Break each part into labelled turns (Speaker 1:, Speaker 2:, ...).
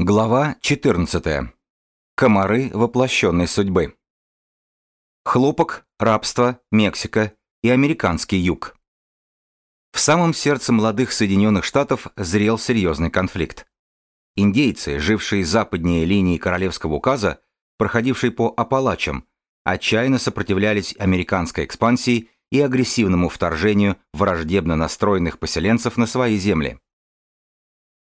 Speaker 1: Глава 14. Комары воплощенной судьбы. Хлопок, рабство, Мексика и американский юг. В самом сердце молодых Соединенных Штатов зрел серьезный конфликт. Индейцы, жившие западнее линии Королевского указа, проходившей по Апалачам, отчаянно сопротивлялись американской экспансии и агрессивному вторжению враждебно настроенных поселенцев на свои земли.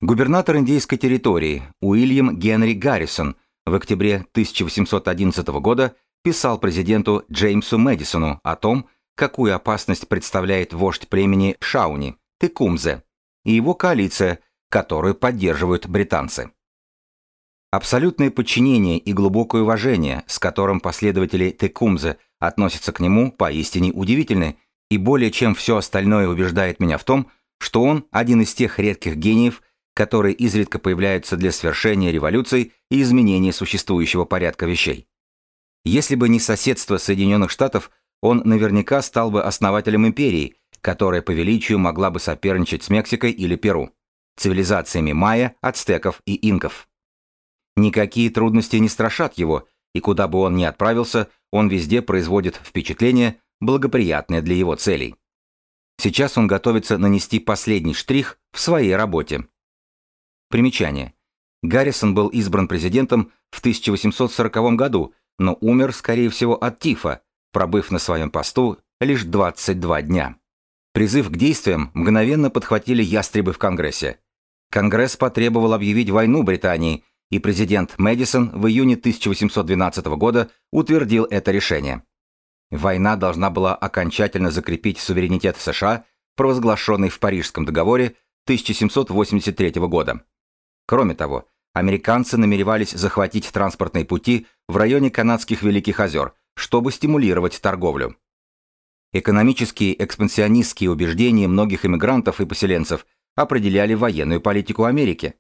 Speaker 1: Губернатор индейской территории Уильям Генри Гаррисон в октябре 1811 года писал президенту Джеймсу Мэдисону о том, какую опасность представляет вождь племени Шауни, Текумзе, и его коалиция, которую поддерживают британцы. Абсолютное подчинение и глубокое уважение, с которым последователи Текумзе относятся к нему, поистине удивительны, и более чем все остальное убеждает меня в том, что он один из тех редких гениев, которые изредка появляются для свершения революций и изменения существующего порядка вещей. Если бы не соседство Соединенных Штатов, он наверняка стал бы основателем империи, которая по величию могла бы соперничать с Мексикой или Перу, цивилизациями майя, ацтеков и инков. Никакие трудности не страшат его, и куда бы он ни отправился, он везде производит впечатление, благоприятное для его целей. Сейчас он готовится нанести последний штрих в своей работе. Примечание. Гаррисон был избран президентом в 1840 году, но умер, скорее всего, от тифа, пробыв на своем посту лишь 22 дня. Призыв к действиям мгновенно подхватили ястребы в Конгрессе. Конгресс потребовал объявить войну Британии, и президент Мэдисон в июне 1812 года утвердил это решение. Война должна была окончательно закрепить суверенитет США, провозглашенный в Парижском договоре 1783 года. Кроме того, американцы намеревались захватить транспортные пути в районе канадских Великих озер, чтобы стимулировать торговлю. Экономические экспансионистские убеждения многих иммигрантов и поселенцев определяли военную политику Америки.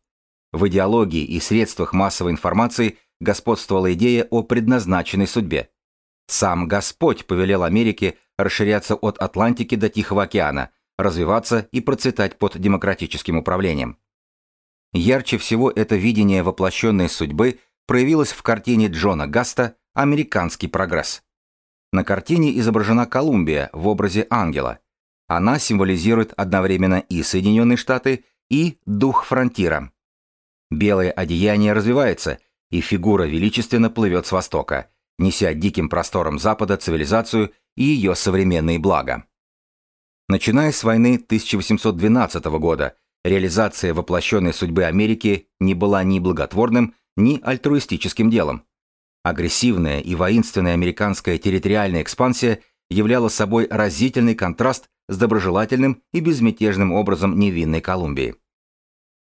Speaker 1: В идеологии и средствах массовой информации господствовала идея о предназначенной судьбе. Сам Господь повелел Америке расширяться от Атлантики до Тихого океана, развиваться и процветать под демократическим управлением. Ярче всего это видение воплощенной судьбы проявилось в картине Джона Гаста «Американский прогресс». На картине изображена Колумбия в образе ангела. Она символизирует одновременно и Соединенные Штаты, и дух фронтира. Белое одеяние развивается, и фигура величественно плывет с востока, неся диким просторам Запада цивилизацию и ее современные блага. Начиная с войны 1812 года, Реализация воплощенной судьбы Америки не была ни благотворным, ни альтруистическим делом. Агрессивная и воинственная американская территориальная экспансия являла собой разительный контраст с доброжелательным и безмятежным образом невинной Колумбии.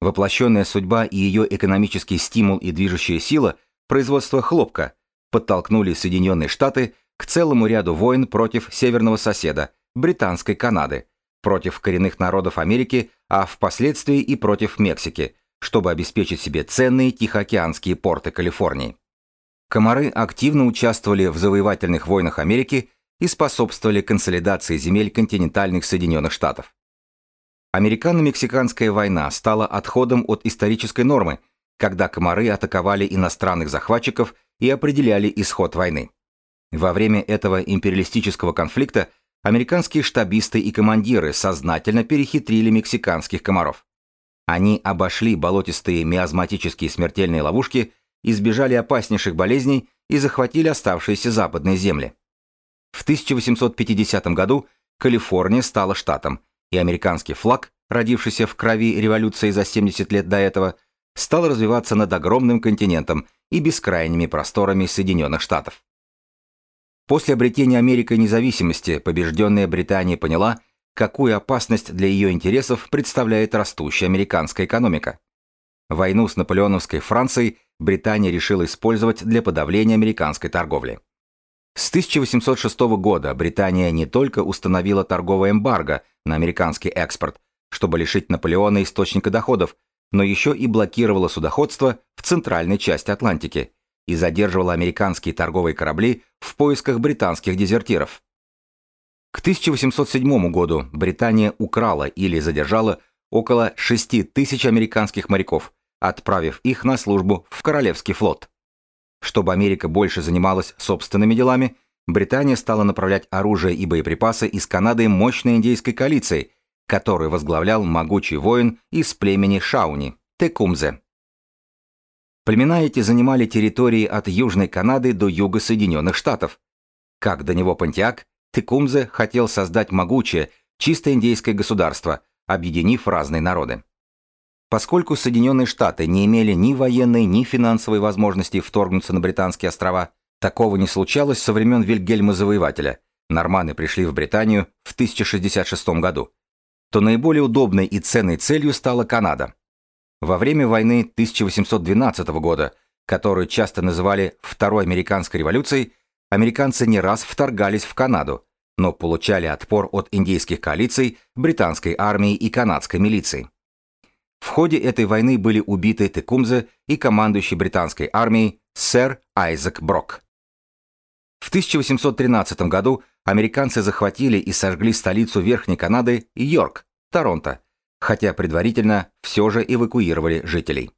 Speaker 1: Воплощенная судьба и ее экономический стимул и движущая сила производства хлопка подтолкнули Соединенные Штаты к целому ряду войн против северного соседа, британской Канады, против коренных народов Америки, а впоследствии и против Мексики, чтобы обеспечить себе ценные тихоокеанские порты Калифорнии. Комары активно участвовали в завоевательных войнах Америки и способствовали консолидации земель континентальных Соединенных Штатов. Американо-мексиканская война стала отходом от исторической нормы, когда комары атаковали иностранных захватчиков и определяли исход войны. Во время этого империалистического конфликта американские штабисты и командиры сознательно перехитрили мексиканских комаров. Они обошли болотистые миазматические смертельные ловушки, избежали опаснейших болезней и захватили оставшиеся западные земли. В 1850 году Калифорния стала штатом, и американский флаг, родившийся в крови революции за 70 лет до этого, стал развиваться над огромным континентом и бескрайними просторами Соединенных Штатов. После обретения Америкой независимости побежденная Британия поняла, какую опасность для ее интересов представляет растущая американская экономика. Войну с наполеоновской Францией Британия решила использовать для подавления американской торговли. С 1806 года Британия не только установила торговое эмбарго на американский экспорт, чтобы лишить Наполеона источника доходов, но еще и блокировала судоходство в центральной части Атлантики – и задерживала американские торговые корабли в поисках британских дезертиров. К 1807 году Британия украла или задержала около 6 тысяч американских моряков, отправив их на службу в Королевский флот. Чтобы Америка больше занималась собственными делами, Британия стала направлять оружие и боеприпасы из Канады мощной индейской коалиции, которую возглавлял могучий воин из племени Шауни – Текумзе. Племена эти занимали территории от Южной Канады до юга Соединенных Штатов. Как до него Пантиак, Текумзе хотел создать могучее, чисто индейское государство, объединив разные народы. Поскольку Соединенные Штаты не имели ни военной, ни финансовой возможности вторгнуться на Британские острова, такого не случалось со времен Вильгельма Завоевателя, норманы пришли в Британию в 1066 году, то наиболее удобной и ценной целью стала Канада. Во время войны 1812 года, которую часто называли Второй американской революцией, американцы не раз вторгались в Канаду, но получали отпор от индейских коалиций, британской армии и канадской милиции. В ходе этой войны были убиты Текумзе и командующий британской армией сэр Айзек Брок. В 1813 году американцы захватили и сожгли столицу Верхней Канады Йорк, Торонто, хотя предварительно все же эвакуировали жителей.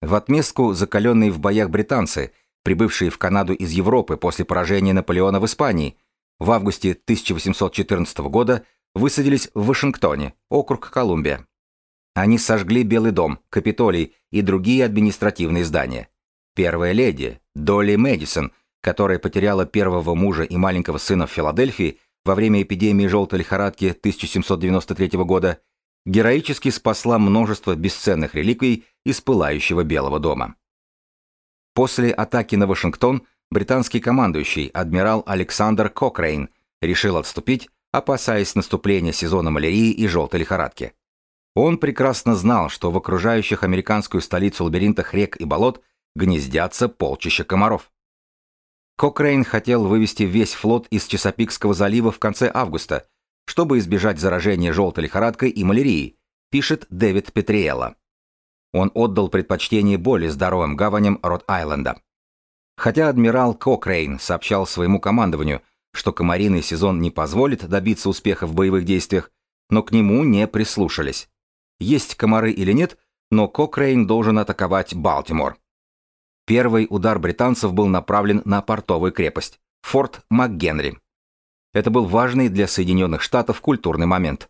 Speaker 1: В отместку закаленные в боях британцы, прибывшие в Канаду из Европы после поражения Наполеона в Испании, в августе 1814 года высадились в Вашингтоне, округ Колумбия. Они сожгли Белый дом, Капитолий и другие административные здания. Первая леди, Долли Мэдисон, которая потеряла первого мужа и маленького сына в Филадельфии во время эпидемии желтой лихорадки 1793 года, героически спасла множество бесценных реликвий из пылающего Белого дома. После атаки на Вашингтон британский командующий адмирал Александр Кокрейн решил отступить, опасаясь наступления сезона малярии и желтой лихорадки. Он прекрасно знал, что в окружающих американскую столицу лабиринтах рек и болот гнездятся полчища комаров. Кокрейн хотел вывести весь флот из Чесапикского залива в конце августа, чтобы избежать заражения желтой лихорадкой и малярией, пишет Дэвид Петриэлла. Он отдал предпочтение более здоровым гаваням Рот-Айленда. Хотя адмирал Кокрейн сообщал своему командованию, что комариный сезон не позволит добиться успеха в боевых действиях, но к нему не прислушались есть комары или нет, но Кокрейн должен атаковать Балтимор. Первый удар британцев был направлен на портовую крепость – Форт МакГенри. Это был важный для Соединенных Штатов культурный момент.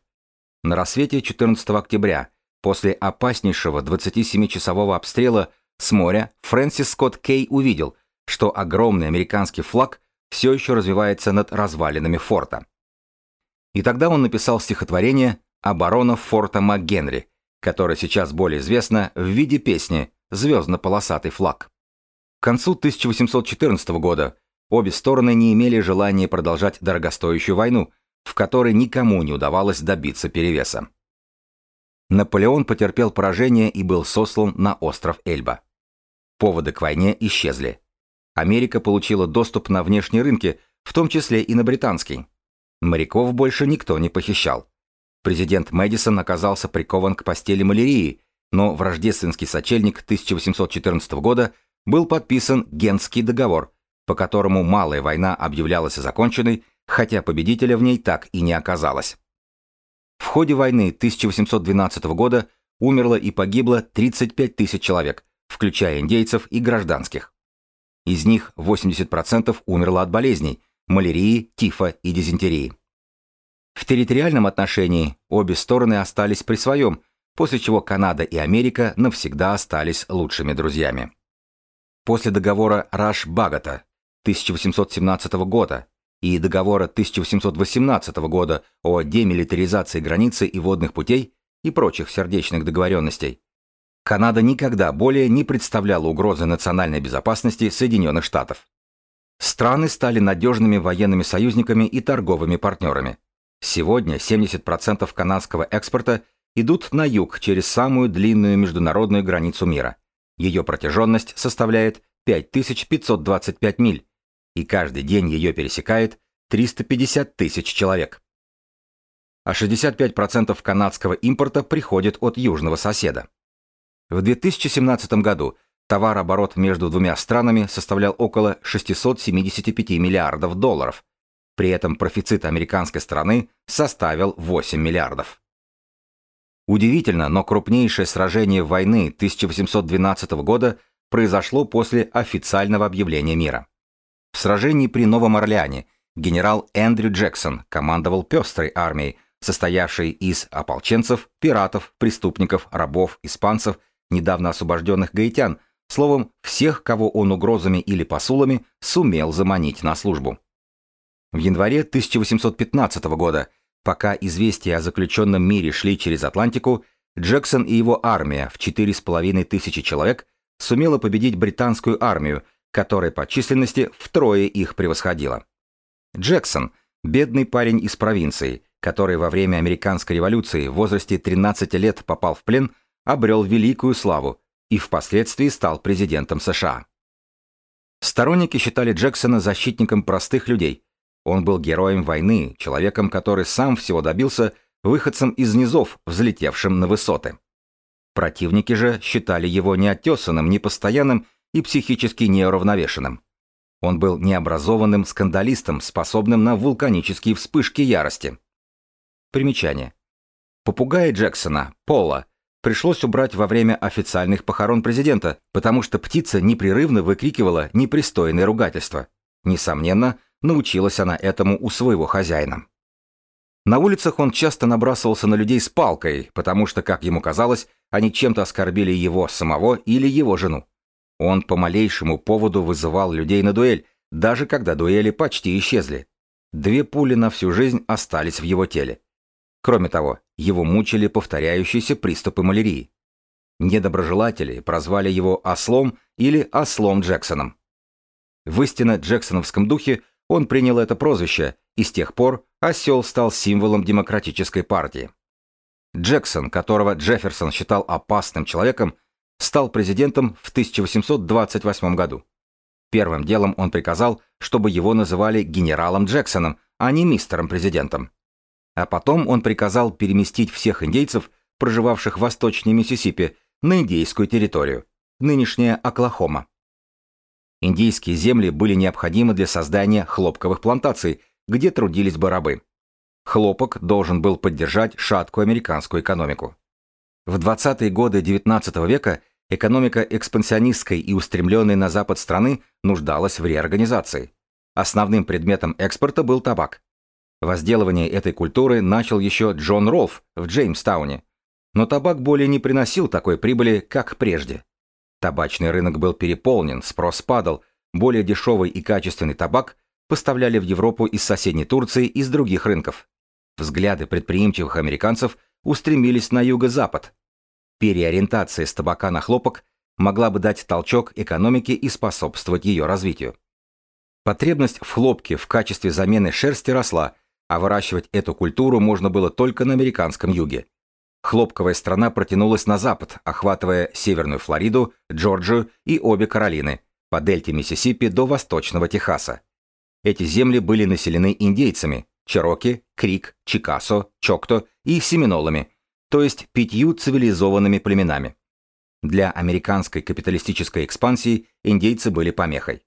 Speaker 1: На рассвете 14 октября, после опаснейшего 27-часового обстрела с моря, Фрэнсис Скотт Кей увидел, что огромный американский флаг все еще развивается над развалинами форта. И тогда он написал стихотворение оборона форта МакГенри, которая сейчас более известна в виде песни «Звездно-полосатый флаг». К концу 1814 года обе стороны не имели желания продолжать дорогостоящую войну, в которой никому не удавалось добиться перевеса. Наполеон потерпел поражение и был сослан на остров Эльба. Поводы к войне исчезли. Америка получила доступ на внешние рынки, в том числе и на британский. Моряков больше никто не похищал. Президент Мэдисон оказался прикован к постели малярии, но в рождественский сочельник 1814 года был подписан Генский договор, по которому Малая война объявлялась законченной, хотя победителя в ней так и не оказалось. В ходе войны 1812 года умерло и погибло 35 тысяч человек, включая индейцев и гражданских. Из них 80% умерло от болезней – малярии, тифа и дизентерии. В территориальном отношении обе стороны остались при своем, после чего Канада и Америка навсегда остались лучшими друзьями. После договора Раш-Багата 1817 года и договора 1818 года о демилитаризации границы и водных путей и прочих сердечных договоренностей, Канада никогда более не представляла угрозы национальной безопасности Соединенных Штатов. Страны стали надежными военными союзниками и торговыми партнерами. Сегодня 70% канадского экспорта идут на юг через самую длинную международную границу мира. Ее протяженность составляет 5525 миль, и каждый день ее пересекает 350 тысяч человек. А 65% канадского импорта приходит от южного соседа. В 2017 году товарооборот между двумя странами составлял около 675 миллиардов долларов, при этом профицит американской стороны составил 8 миллиардов. Удивительно, но крупнейшее сражение войны 1812 года произошло после официального объявления мира. В сражении при Новом Орлеане генерал Эндрю Джексон командовал пестрой армией, состоявшей из ополченцев, пиратов, преступников, рабов, испанцев, недавно освобожденных гаитян, словом, всех, кого он угрозами или посулами сумел заманить на службу. В январе 1815 года, пока известия о заключенном мире шли через Атлантику, Джексон и его армия в 4,5 тысячи человек сумела победить британскую армию, которая по численности втрое их превосходила. Джексон, бедный парень из провинции, который во время американской революции в возрасте 13 лет попал в плен, обрел великую славу и впоследствии стал президентом США. Сторонники считали Джексона защитником простых людей. Он был героем войны, человеком, который сам всего добился, выходцем из низов, взлетевшим на высоты. Противники же считали его неотесанным, непостоянным и психически неуравновешенным. Он был необразованным скандалистом, способным на вулканические вспышки ярости. Примечание. Попугая Джексона, Пола, пришлось убрать во время официальных похорон президента, потому что птица непрерывно выкрикивала непристойное ругательство. Несомненно, научилась она этому у своего хозяина. На улицах он часто набрасывался на людей с палкой, потому что, как ему казалось, они чем-то оскорбили его самого или его жену. Он по малейшему поводу вызывал людей на дуэль, даже когда дуэли почти исчезли. Две пули на всю жизнь остались в его теле. Кроме того, его мучили повторяющиеся приступы малярии. Недоброжелатели прозвали его «ослом» или «ослом Джексоном». В истинно джексоновском духе он принял это прозвище, и с тех пор осел стал символом демократической партии. Джексон, которого Джефферсон считал опасным человеком, стал президентом в 1828 году. Первым делом он приказал, чтобы его называли генералом Джексоном, а не мистером президентом. А потом он приказал переместить всех индейцев, проживавших в восточной Миссисипи, на индейскую территорию, нынешняя Оклахома. Индийские земли были необходимы для создания хлопковых плантаций, где трудились бы рабы. Хлопок должен был поддержать шаткую американскую экономику. В 20-е годы XIX века экономика экспансионистской и устремленной на запад страны нуждалась в реорганизации. Основным предметом экспорта был табак. Возделывание этой культуры начал еще Джон Ролф в Джеймстауне. Но табак более не приносил такой прибыли, как прежде. Табачный рынок был переполнен, спрос падал, более дешевый и качественный табак поставляли в Европу из соседней Турции и с других рынков. Взгляды предприимчивых американцев устремились на юго-запад. Переориентация с табака на хлопок могла бы дать толчок экономике и способствовать ее развитию. Потребность в хлопке в качестве замены шерсти росла, а выращивать эту культуру можно было только на американском юге. Хлопковая страна протянулась на запад, охватывая Северную Флориду, Джорджию и обе Каролины, по дельте Миссисипи до восточного Техаса. Эти земли были населены индейцами – Чероки, Крик, Чикасо, Чокто и Семинолами, то есть пятью цивилизованными племенами. Для американской капиталистической экспансии индейцы были помехой.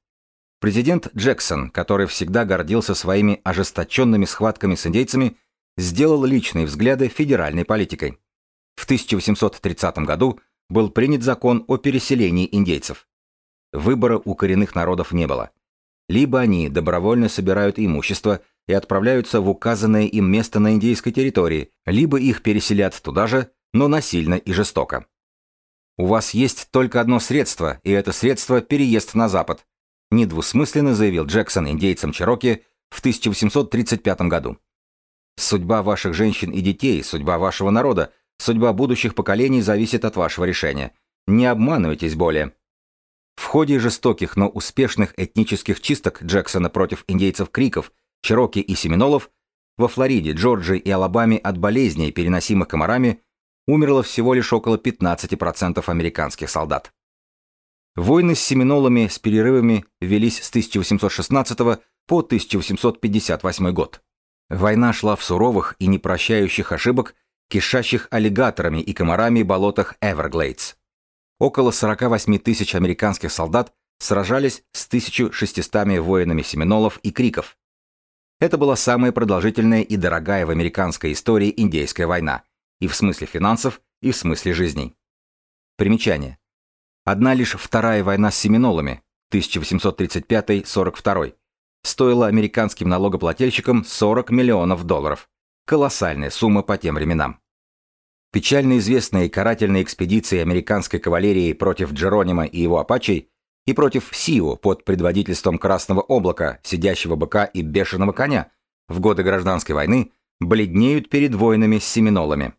Speaker 1: Президент Джексон, который всегда гордился своими ожесточенными схватками с индейцами, сделал личные взгляды федеральной политикой. В 1830 году был принят закон о переселении индейцев. Выбора у коренных народов не было. Либо они добровольно собирают имущество и отправляются в указанное им место на индейской территории, либо их переселят туда же, но насильно и жестоко. У вас есть только одно средство, и это средство – переезд на Запад, недвусмысленно заявил Джексон индейцам Чероки в 1835 году. Судьба ваших женщин и детей, судьба вашего народа, судьба будущих поколений зависит от вашего решения. Не обманывайтесь более. В ходе жестоких, но успешных этнических чисток Джексона против индейцев Криков, Чероки и Семинолов во Флориде, Джорджии и Алабаме от болезней, переносимых комарами, умерло всего лишь около 15% американских солдат. Войны с семинолами с перерывами велись с 1816 по 1858 год. Война шла в суровых и непрощающих ошибок, кишащих аллигаторами и комарами болотах Эверглейдс. Около 48 тысяч американских солдат сражались с 1600 воинами семинолов и криков. Это была самая продолжительная и дорогая в американской истории индейская война, и в смысле финансов, и в смысле жизней. Примечание. Одна лишь Вторая война с семинолами 1835-42 стоила американским налогоплательщикам 40 миллионов долларов. Колоссальная сумма по тем временам. Печально известные карательные экспедиции американской кавалерии против Джеронима и его апачей и против Сиу под предводительством Красного облака, сидящего быка и бешеного коня, в годы гражданской войны бледнеют перед воинами с семинолами.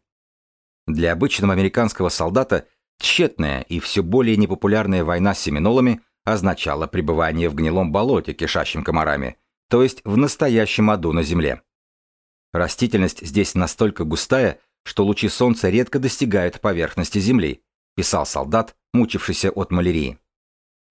Speaker 1: Для обычного американского солдата тщетная и все более непопулярная война с семинолами означала пребывание в гнилом болоте, кишащем комарами, то есть в настоящем аду на земле. Растительность здесь настолько густая, что лучи солнца редко достигают поверхности земли, писал солдат, мучившийся от малярии.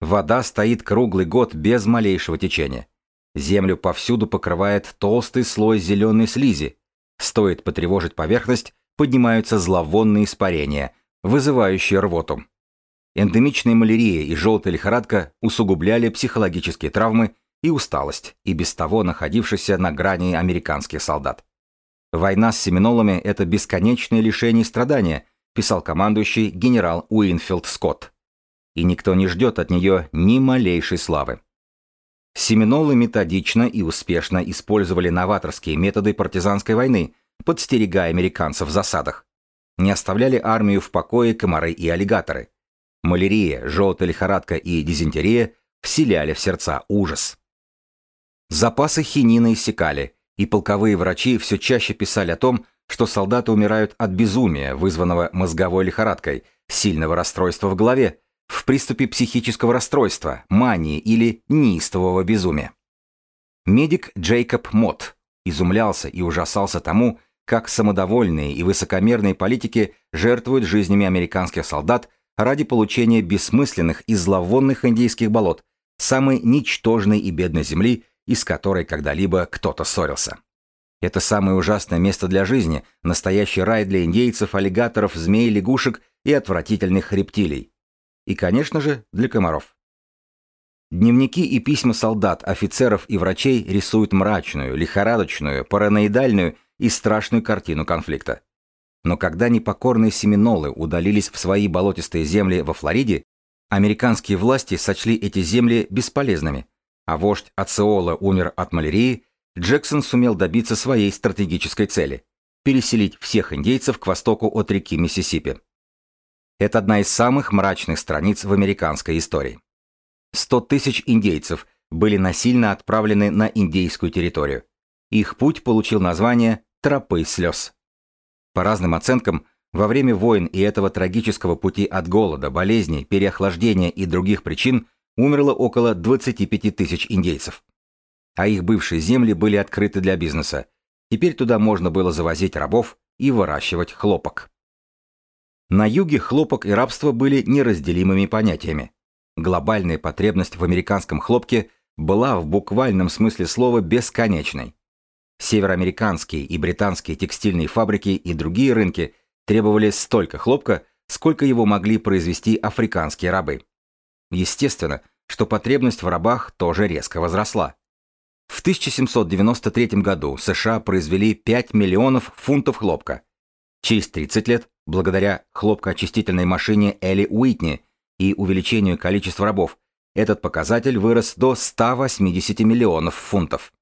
Speaker 1: Вода стоит круглый год без малейшего течения. Землю повсюду покрывает толстый слой зеленой слизи. Стоит потревожить поверхность, поднимаются зловонные испарения, вызывающие рвоту. Эндемичная малярия и желтая лихорадка усугубляли психологические травмы и усталость, и без того находившихся на грани американских солдат. Война с семинолами – это бесконечное лишение и страдания, писал командующий генерал Уинфилд Скотт. И никто не ждет от нее ни малейшей славы. Семинолы методично и успешно использовали новаторские методы партизанской войны, подстерегая американцев в засадах. Не оставляли армию в покое комары и аллигаторы. Малярия, желтая лихорадка и дизентерия вселяли в сердца ужас. Запасы хинина иссякали, и полковые врачи все чаще писали о том, что солдаты умирают от безумия, вызванного мозговой лихорадкой, сильного расстройства в голове, в приступе психического расстройства, мании или неистового безумия. Медик Джейкоб Мот изумлялся и ужасался тому, как самодовольные и высокомерные политики жертвуют жизнями американских солдат ради получения бессмысленных и зловонных индейских болот, самой ничтожной и бедной земли, из которой когда-либо кто-то ссорился. Это самое ужасное место для жизни, настоящий рай для индейцев, аллигаторов, змей, лягушек и отвратительных рептилий. И, конечно же, для комаров. Дневники и письма солдат, офицеров и врачей рисуют мрачную, лихорадочную, параноидальную и страшную картину конфликта. Но когда непокорные семинолы удалились в свои болотистые земли во Флориде, американские власти сочли эти земли бесполезными, а вождь Ациола умер от малярии, Джексон сумел добиться своей стратегической цели – переселить всех индейцев к востоку от реки Миссисипи. Это одна из самых мрачных страниц в американской истории. 100 тысяч индейцев были насильно отправлены на индейскую территорию. Их путь получил название «Тропы слез». По разным оценкам, во время войн и этого трагического пути от голода, болезней, переохлаждения и других причин умерло около 25 тысяч индейцев. А их бывшие земли были открыты для бизнеса. Теперь туда можно было завозить рабов и выращивать хлопок. На юге хлопок и рабство были неразделимыми понятиями. Глобальная потребность в американском хлопке была в буквальном смысле слова бесконечной. Североамериканские и британские текстильные фабрики и другие рынки требовали столько хлопка, сколько его могли произвести африканские рабы. Естественно, что потребность в рабах тоже резко возросла. В 1793 году США произвели 5 миллионов фунтов хлопка. Через 30 лет, благодаря хлопкоочистительной машине Элли Уитни и увеличению количества рабов, этот показатель вырос до 180 миллионов фунтов.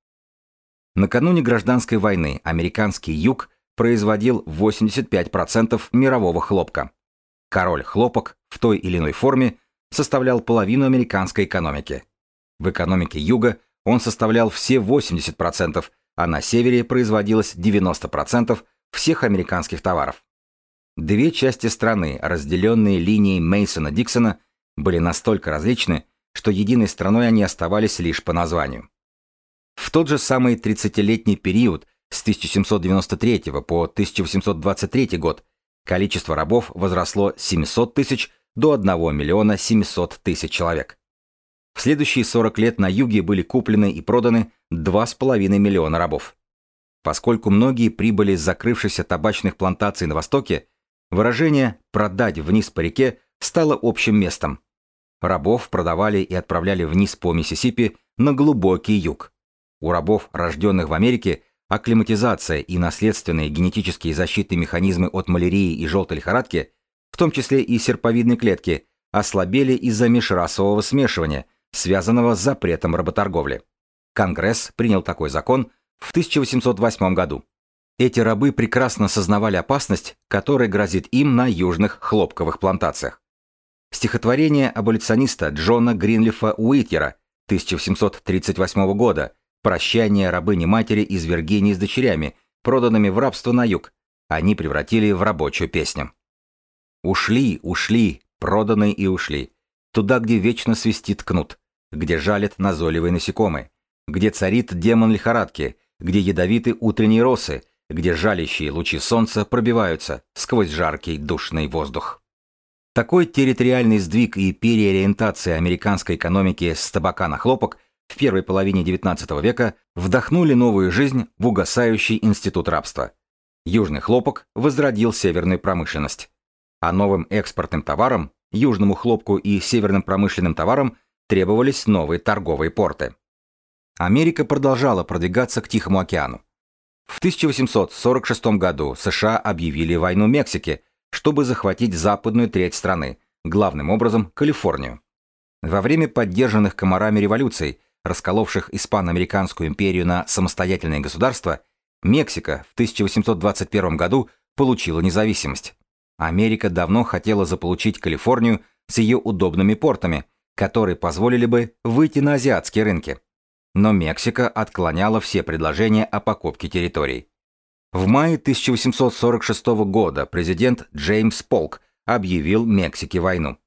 Speaker 1: Накануне гражданской войны американский юг производил 85% мирового хлопка. Король хлопок в той или иной форме составлял половину американской экономики. В экономике Юга он составлял все 80%, а на севере производилось 90% всех американских товаров. Две части страны, разделенные линией Мейсона-Диксона, были настолько различны, что единой страной они оставались лишь по названию. В тот же самый 30-летний период с 1793 по 1823 год количество рабов возросло с 700 тысяч до 1 миллиона 700 тысяч человек. В следующие 40 лет на юге были куплены и проданы 2,5 миллиона рабов. Поскольку многие прибыли с закрывшихся табачных плантаций на востоке, выражение «продать вниз по реке» стало общим местом. Рабов продавали и отправляли вниз по Миссисипи на глубокий юг. У рабов, рожденных в Америке, акклиматизация и наследственные генетические защитные механизмы от малярии и желтой лихорадки, в том числе и серповидной клетки, ослабели из-за межрасового смешивания, связанного с запретом работорговли. Конгресс принял такой закон в 1808 году. Эти рабы прекрасно сознавали опасность, которая грозит им на южных хлопковых плантациях. Стихотворение аболициониста Джона Гринлифа Уитьера 1738 года «Прощание рабыни-матери из Виргинии с дочерями, проданными в рабство на юг», они превратили в рабочую песню. Ушли, ушли, проданные и ушли. Туда, где вечно свистит кнут, где жалят назойливые насекомые, где царит демон лихорадки, где ядовиты утренние росы, где жалящие лучи солнца пробиваются сквозь жаркий душный воздух. Такой территориальный сдвиг и переориентация американской экономики с табака на хлопок в первой половине XIX века вдохнули новую жизнь в угасающий институт рабства. Южный хлопок возродил северную промышленность. А новым экспортным товарам, южному хлопку и северным промышленным товарам требовались новые торговые порты. Америка продолжала продвигаться к Тихому океану. В 1846 году США объявили войну Мексике, чтобы захватить западную треть страны, главным образом Калифорнию. Во время поддержанных комарами революций, расколовших Испано-Американскую империю на самостоятельные государства, Мексика в 1821 году получила независимость. Америка давно хотела заполучить Калифорнию с ее удобными портами, которые позволили бы выйти на азиатские рынки но Мексика отклоняла все предложения о покупке территорий. В мае 1846 года президент Джеймс Полк объявил Мексике войну.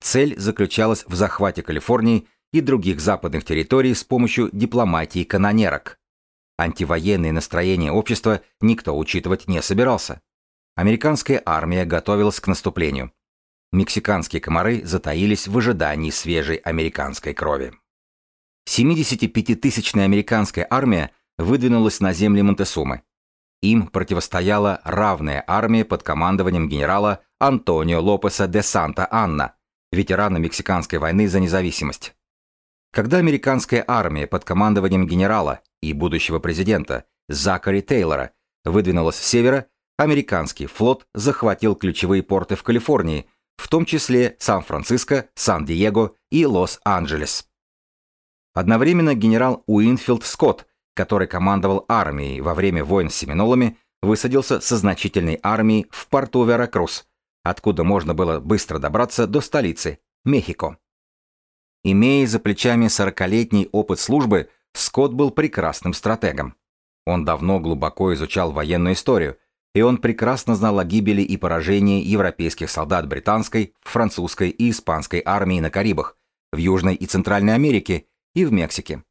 Speaker 1: Цель заключалась в захвате Калифорнии и других западных территорий с помощью дипломатии канонерок. Антивоенные настроения общества никто учитывать не собирался. Американская армия готовилась к наступлению. Мексиканские комары затаились в ожидании свежей американской крови. 75-тысячная американская армия выдвинулась на земли Монтесумы. Им противостояла равная армия под командованием генерала Антонио Лопеса де Санта-Анна, ветерана Мексиканской войны за независимость. Когда американская армия под командованием генерала и будущего президента Закари Тейлора выдвинулась с севера, американский флот захватил ключевые порты в Калифорнии, в том числе Сан-Франциско, Сан-Диего и Лос-Анджелес. Одновременно генерал Уинфилд Скотт, который командовал армией во время войн с семинолами, высадился со значительной армией в порту Веракрус, откуда можно было быстро добраться до столицы, Мехико. Имея за плечами сорокалетний опыт службы, Скотт был прекрасным стратегом. Он давно глубоко изучал военную историю, и он прекрасно знал о гибели и поражении европейских солдат британской, французской и испанской армии на Карибах, в Южной и Центральной Америке и в Мексике.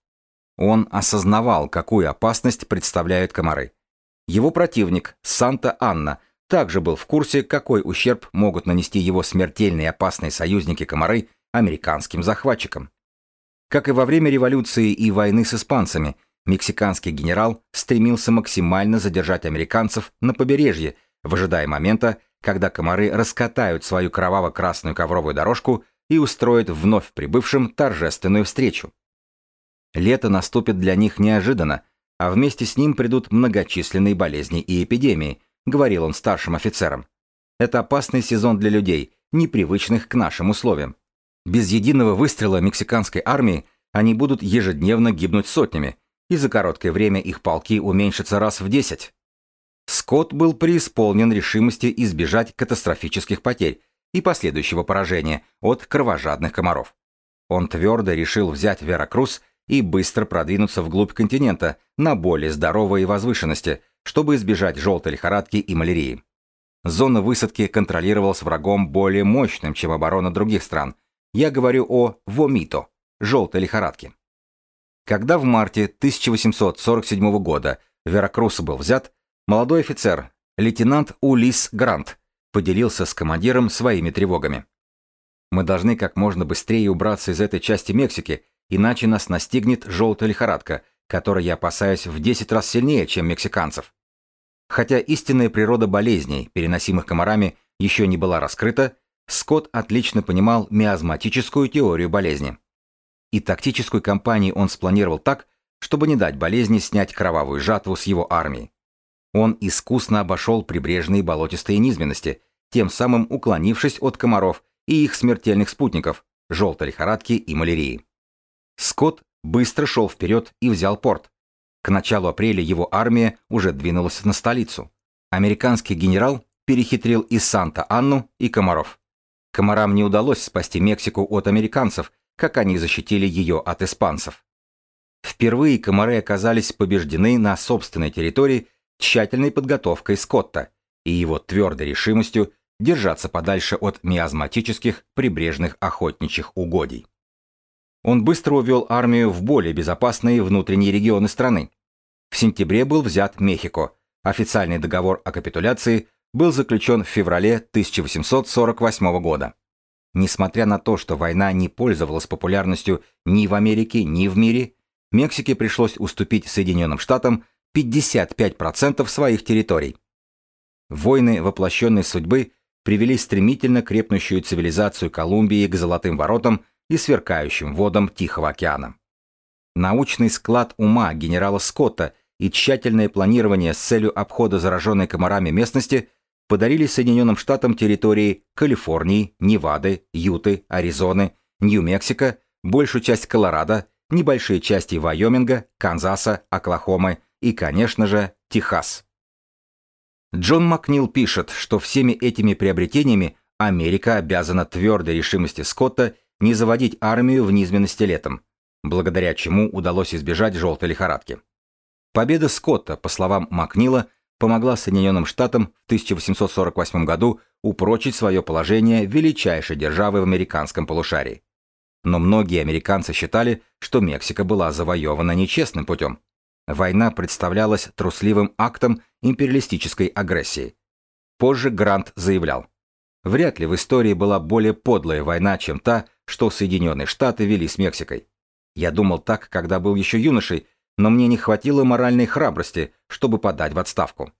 Speaker 1: Он осознавал, какую опасность представляют комары. Его противник, Санта-Анна, также был в курсе, какой ущерб могут нанести его смертельные опасные союзники-комары американским захватчикам. Как и во время революции и войны с испанцами, мексиканский генерал стремился максимально задержать американцев на побережье, в ожидая момента, когда комары раскатают свою кроваво-красную ковровую дорожку и устроят вновь прибывшим торжественную встречу. Лето наступит для них неожиданно, а вместе с ним придут многочисленные болезни и эпидемии, говорил он старшим офицерам. Это опасный сезон для людей, непривычных к нашим условиям. Без единого выстрела мексиканской армии они будут ежедневно гибнуть сотнями, и за короткое время их полки уменьшатся раз в десять. Скотт был преисполнен решимости избежать катастрофических потерь и последующего поражения от кровожадных комаров. Он твердо решил взять Веракрус и быстро продвинуться вглубь континента на более здоровой возвышенности, чтобы избежать желтой лихорадки и малярии. Зона высадки контролировалась врагом более мощным, чем оборона других стран. Я говорю о вомито, желтой лихорадке. Когда в марте 1847 года Веракрус был взят, молодой офицер, лейтенант Улис Грант, поделился с командиром своими тревогами. Мы должны как можно быстрее убраться из этой части Мексики иначе нас настигнет желтая лихорадка, которой я опасаюсь в 10 раз сильнее, чем мексиканцев. Хотя истинная природа болезней, переносимых комарами, еще не была раскрыта, Скотт отлично понимал миазматическую теорию болезни. И тактическую кампанию он спланировал так, чтобы не дать болезни снять кровавую жатву с его армии. Он искусно обошел прибрежные болотистые низменности, тем самым уклонившись от комаров и их смертельных спутников – желтой лихорадки и малярии. Скотт быстро шел вперед и взял порт. К началу апреля его армия уже двинулась на столицу. Американский генерал перехитрил и Санта-Анну, и комаров. Комарам не удалось спасти Мексику от американцев, как они защитили ее от испанцев. Впервые комары оказались побеждены на собственной территории тщательной подготовкой Скотта и его твердой решимостью держаться подальше от миазматических прибрежных охотничьих угодий. Он быстро увел армию в более безопасные внутренние регионы страны. В сентябре был взят Мехико. Официальный договор о капитуляции был заключен в феврале 1848 года. Несмотря на то, что война не пользовалась популярностью ни в Америке, ни в мире, Мексике пришлось уступить Соединенным Штатам 55% своих территорий. Войны воплощенной судьбы привели стремительно крепнущую цивилизацию Колумбии к золотым воротам и сверкающим водам Тихого океана. Научный склад ума генерала Скотта и тщательное планирование с целью обхода зараженной комарами местности подарили Соединенным Штатам территории Калифорнии, Невады, Юты, Аризоны, Нью-Мексико, большую часть Колорадо, небольшие части Вайоминга, Канзаса, Оклахомы и, конечно же, Техас. Джон Макнил пишет, что всеми этими приобретениями Америка обязана твердой решимости Скотта не заводить армию в низменности летом, благодаря чему удалось избежать желтой лихорадки. Победа Скотта, по словам Макнила, помогла Соединенным Штатам в 1848 году упрочить свое положение величайшей державы в американском полушарии. Но многие американцы считали, что Мексика была завоевана нечестным путем. Война представлялась трусливым актом империалистической агрессии. Позже Грант заявлял, вряд ли в истории была более подлая война, чем та, что Соединенные Штаты вели с Мексикой. Я думал так, когда был еще юношей, но мне не хватило моральной храбрости, чтобы подать в отставку.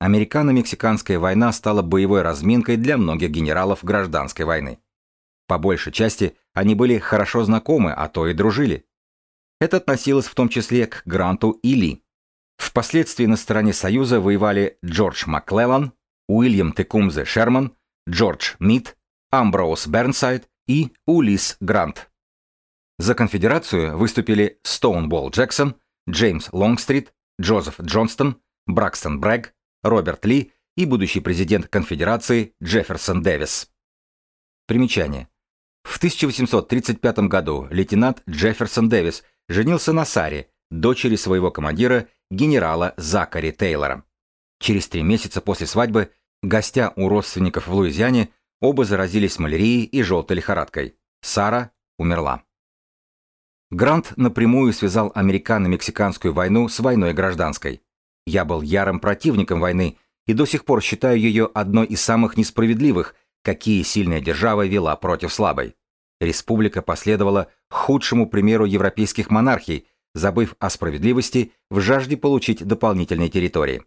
Speaker 1: Американо-мексиканская война стала боевой разминкой для многих генералов гражданской войны. По большей части они были хорошо знакомы, а то и дружили. Это относилось в том числе к Гранту и Ли. Впоследствии на стороне Союза воевали Джордж Макклеллан, Уильям Текумзе Шерман, Джордж Мид, Амброуз Бернсайд и Улис Грант. За конфедерацию выступили Стоунболл Джексон, Джеймс Лонгстрит, Джозеф Джонстон, Бракстон Брэгг, Роберт Ли и будущий президент конфедерации Джефферсон Дэвис. Примечание. В 1835 году лейтенант Джефферсон Дэвис женился на Саре, дочери своего командира, генерала Закари Тейлора. Через три месяца после свадьбы, гостя у родственников в Луизиане, оба заразились малярией и желтой лихорадкой. Сара умерла. Грант напрямую связал американо-мексиканскую войну с войной гражданской. Я был ярым противником войны и до сих пор считаю ее одной из самых несправедливых, какие сильная держава вела против слабой. Республика последовала худшему примеру европейских монархий, забыв о справедливости в жажде получить дополнительные территории.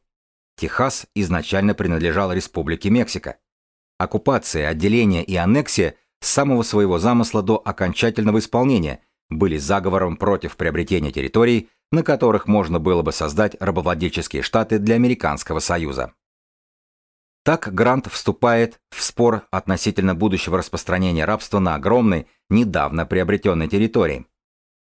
Speaker 1: Техас изначально принадлежал Республике Мексика. Оккупация, отделение и аннексия с самого своего замысла до окончательного исполнения были заговором против приобретения территорий, на которых можно было бы создать рабовладельческие штаты для Американского Союза. Так Грант вступает в спор относительно будущего распространения рабства на огромной, недавно приобретенной территории.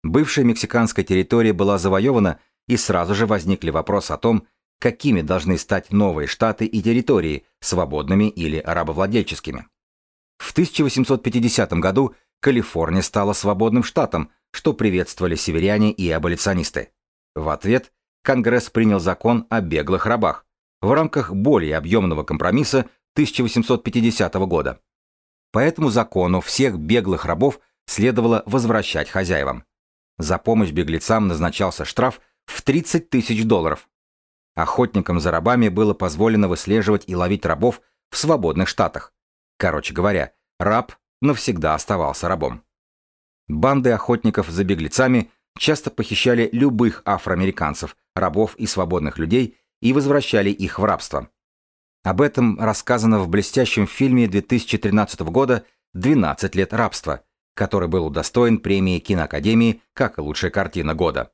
Speaker 1: Бывшая мексиканская территория была завоевана, и сразу же возникли вопросы о том, какими должны стать новые штаты и территории, свободными или рабовладельческими. В 1850 году Калифорния стала свободным штатом, что приветствовали северяне и аболиционисты. В ответ Конгресс принял закон о беглых рабах, в рамках более объемного компромисса 1850 года. По этому закону всех беглых рабов следовало возвращать хозяевам. За помощь беглецам назначался штраф в 30 тысяч долларов. Охотникам за рабами было позволено выслеживать и ловить рабов в свободных штатах. Короче говоря, раб навсегда оставался рабом. Банды охотников за беглецами часто похищали любых афроамериканцев, рабов и свободных людей и возвращали их в рабство. Об этом рассказано в блестящем фильме 2013 года «12 лет рабства», который был удостоен премии киноакадемии как лучшая картина года.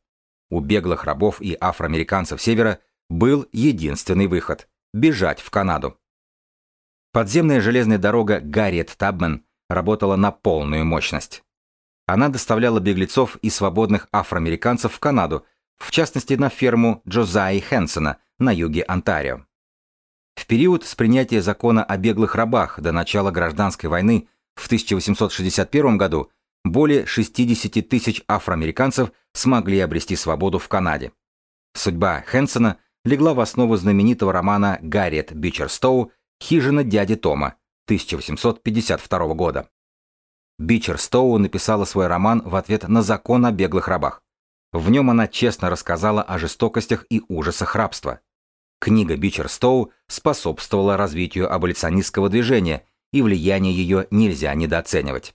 Speaker 1: У беглых рабов и афроамериканцев Севера был единственный выход – бежать в Канаду. Подземная железная дорога Гарриет Табмен работала на полную мощность. Она доставляла беглецов и свободных афроамериканцев в Канаду, в частности на ферму Джозаи Хэнсона на юге Онтарио. В период с принятия закона о беглых рабах до начала гражданской войны в 1861 году более 60 тысяч афроамериканцев смогли обрести свободу в Канаде. Судьба Хэнсона легла в основу знаменитого романа Гарриет Бичерстоу «Хижина дяди Тома» 1852 года. Бичерстоу написала свой роман в ответ на закон о беглых рабах. В нем она честно рассказала о жестокостях и ужасах рабства. Книга Бичерстоу способствовала развитию аболиционистского движения, и влияние ее нельзя недооценивать.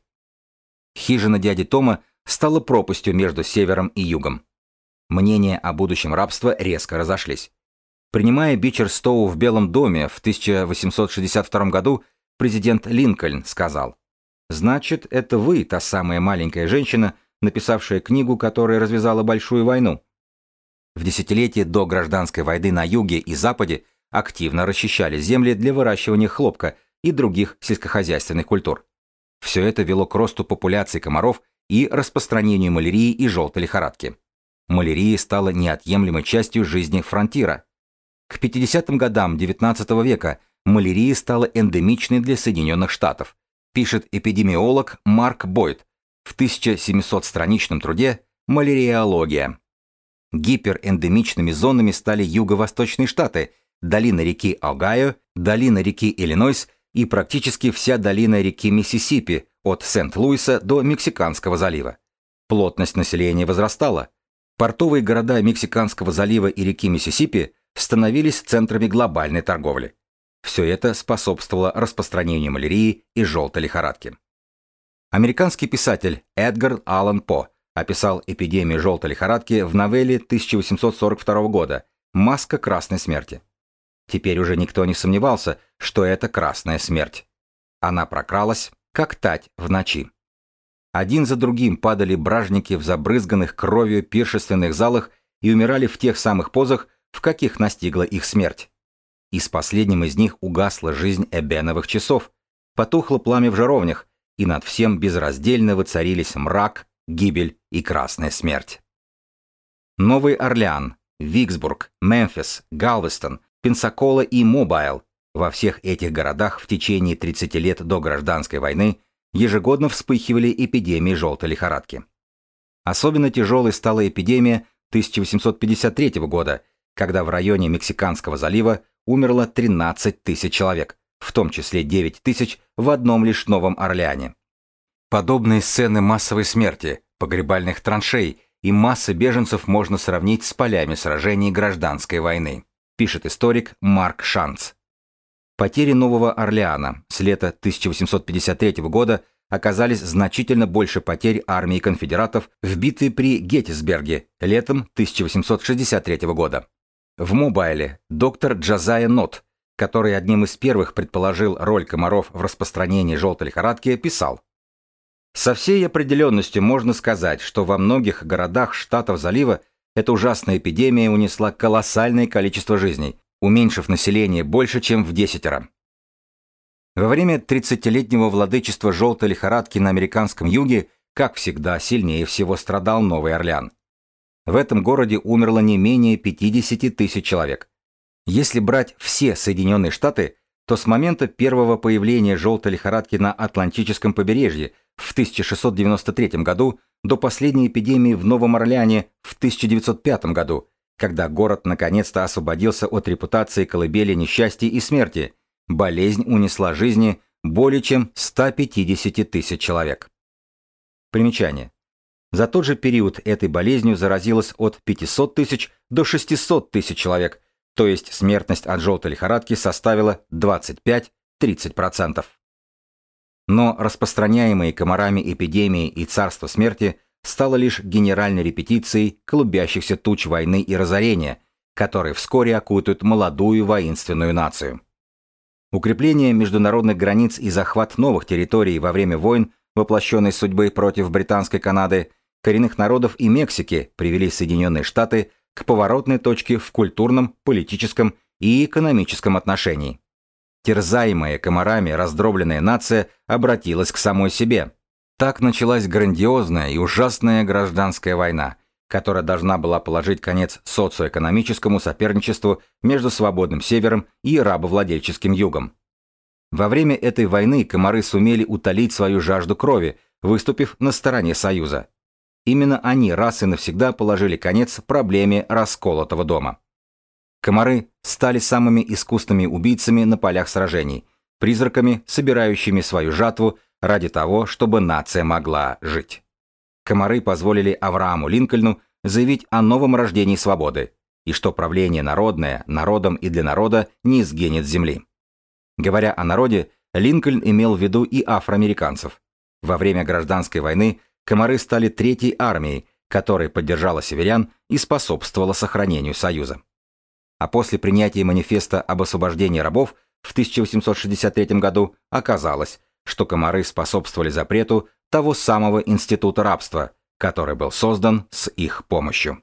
Speaker 1: Хижина дяди Тома стала пропастью между севером и югом. Мнения о будущем рабства резко разошлись. Принимая Бичерстоу в Белом доме в 1862 году, президент Линкольн сказал, «Значит, это вы, та самая маленькая женщина, написавшая книгу, которая развязала большую войну». В десятилетие до гражданской войны на юге и западе активно расчищали земли для выращивания хлопка и других сельскохозяйственных культур. Все это вело к росту популяции комаров и распространению малярии и желтой лихорадки. Малярия стала неотъемлемой частью жизни фронтира. К 50-м годам XIX века малярия стала эндемичной для Соединенных Штатов, пишет эпидемиолог Марк Бойд в 1700-страничном труде «Маляриология». Гиперэндемичными зонами стали юго-восточные штаты, долина реки Огайо, долина реки Иллинойс и практически вся долина реки Миссисипи от Сент-Луиса до Мексиканского залива. Плотность населения возрастала. Портовые города Мексиканского залива и реки Миссисипи становились центрами глобальной торговли. Все это способствовало распространению малярии и желтой лихорадки. Американский писатель Эдгар Аллан По описал эпидемию желтой лихорадки в новелле 1842 года «Маска красной смерти». Теперь уже никто не сомневался, что это красная смерть. Она прокралась, как тать в ночи. Один за другим падали бражники в забрызганных кровью пиршественных залах и умирали в тех самых позах, в каких настигла их смерть. И с последним из них угасла жизнь эбеновых часов, потухло пламя в жаровнях, и над всем безраздельно воцарились мрак, гибель и красная смерть. Новый Орлеан, Виксбург, Мемфис, Галвестон, Пенсакола и Мобайл. Во всех этих городах в течение 30 лет до гражданской войны ежегодно вспыхивали эпидемии желтой лихорадки. Особенно тяжелой стала эпидемия 1853 года, когда в районе Мексиканского залива умерло 13 тысяч человек, в том числе 9 тысяч в одном лишь Новом Орлеане. Подобные сцены массовой смерти, погребальных траншей и массы беженцев можно сравнить с полями сражений гражданской войны пишет историк Марк Шанц. Потери Нового Орлеана с лета 1853 года оказались значительно больше потерь армии конфедератов в битве при Геттисберге летом 1863 года. В Мобайле доктор Джазая Нот, который одним из первых предположил роль комаров в распространении желтой лихорадки, писал «Со всей определенностью можно сказать, что во многих городах штатов залива эта ужасная эпидемия унесла колоссальное количество жизней, уменьшив население больше, чем в десятеро. Во время 30-летнего владычества желтой лихорадки на американском юге, как всегда, сильнее всего страдал Новый Орлеан. В этом городе умерло не менее 50 тысяч человек. Если брать все Соединенные Штаты, то с момента первого появления желтой лихорадки на Атлантическом побережье в 1693 году до последней эпидемии в Новом Орлеане в 1905 году, когда город наконец-то освободился от репутации колыбели несчастья и смерти, болезнь унесла жизни более чем 150 тысяч человек. Примечание. За тот же период этой болезнью заразилось от 500 тысяч до 600 тысяч человек, то есть смертность от желтой лихорадки составила 25-30%. Но распространяемые комарами эпидемии и царство смерти стало лишь генеральной репетицией клубящихся туч войны и разорения, которые вскоре окутают молодую воинственную нацию. Укрепление международных границ и захват новых территорий во время войн, воплощенной судьбы против британской Канады, коренных народов и Мексики привели Соединенные Штаты к поворотной точке в культурном, политическом и экономическом отношении. Терзаемая комарами раздробленная нация обратилась к самой себе. Так началась грандиозная и ужасная гражданская война, которая должна была положить конец социоэкономическому соперничеству между свободным севером и рабовладельческим югом. Во время этой войны комары сумели утолить свою жажду крови, выступив на стороне Союза. Именно они раз и навсегда положили конец проблеме расколотого дома. Комары стали самыми искусными убийцами на полях сражений, призраками, собирающими свою жатву ради того, чтобы нация могла жить. Комары позволили Аврааму Линкольну заявить о новом рождении свободы, и что правление народное, народом и для народа не сгинет земли. Говоря о народе, Линкольн имел в виду и афроамериканцев. Во время гражданской войны комары стали третьей армией, которая поддержала северян и способствовала сохранению Союза. А после принятия манифеста об освобождении рабов в 1863 году оказалось, что комары способствовали запрету того самого института рабства, который был создан с их помощью.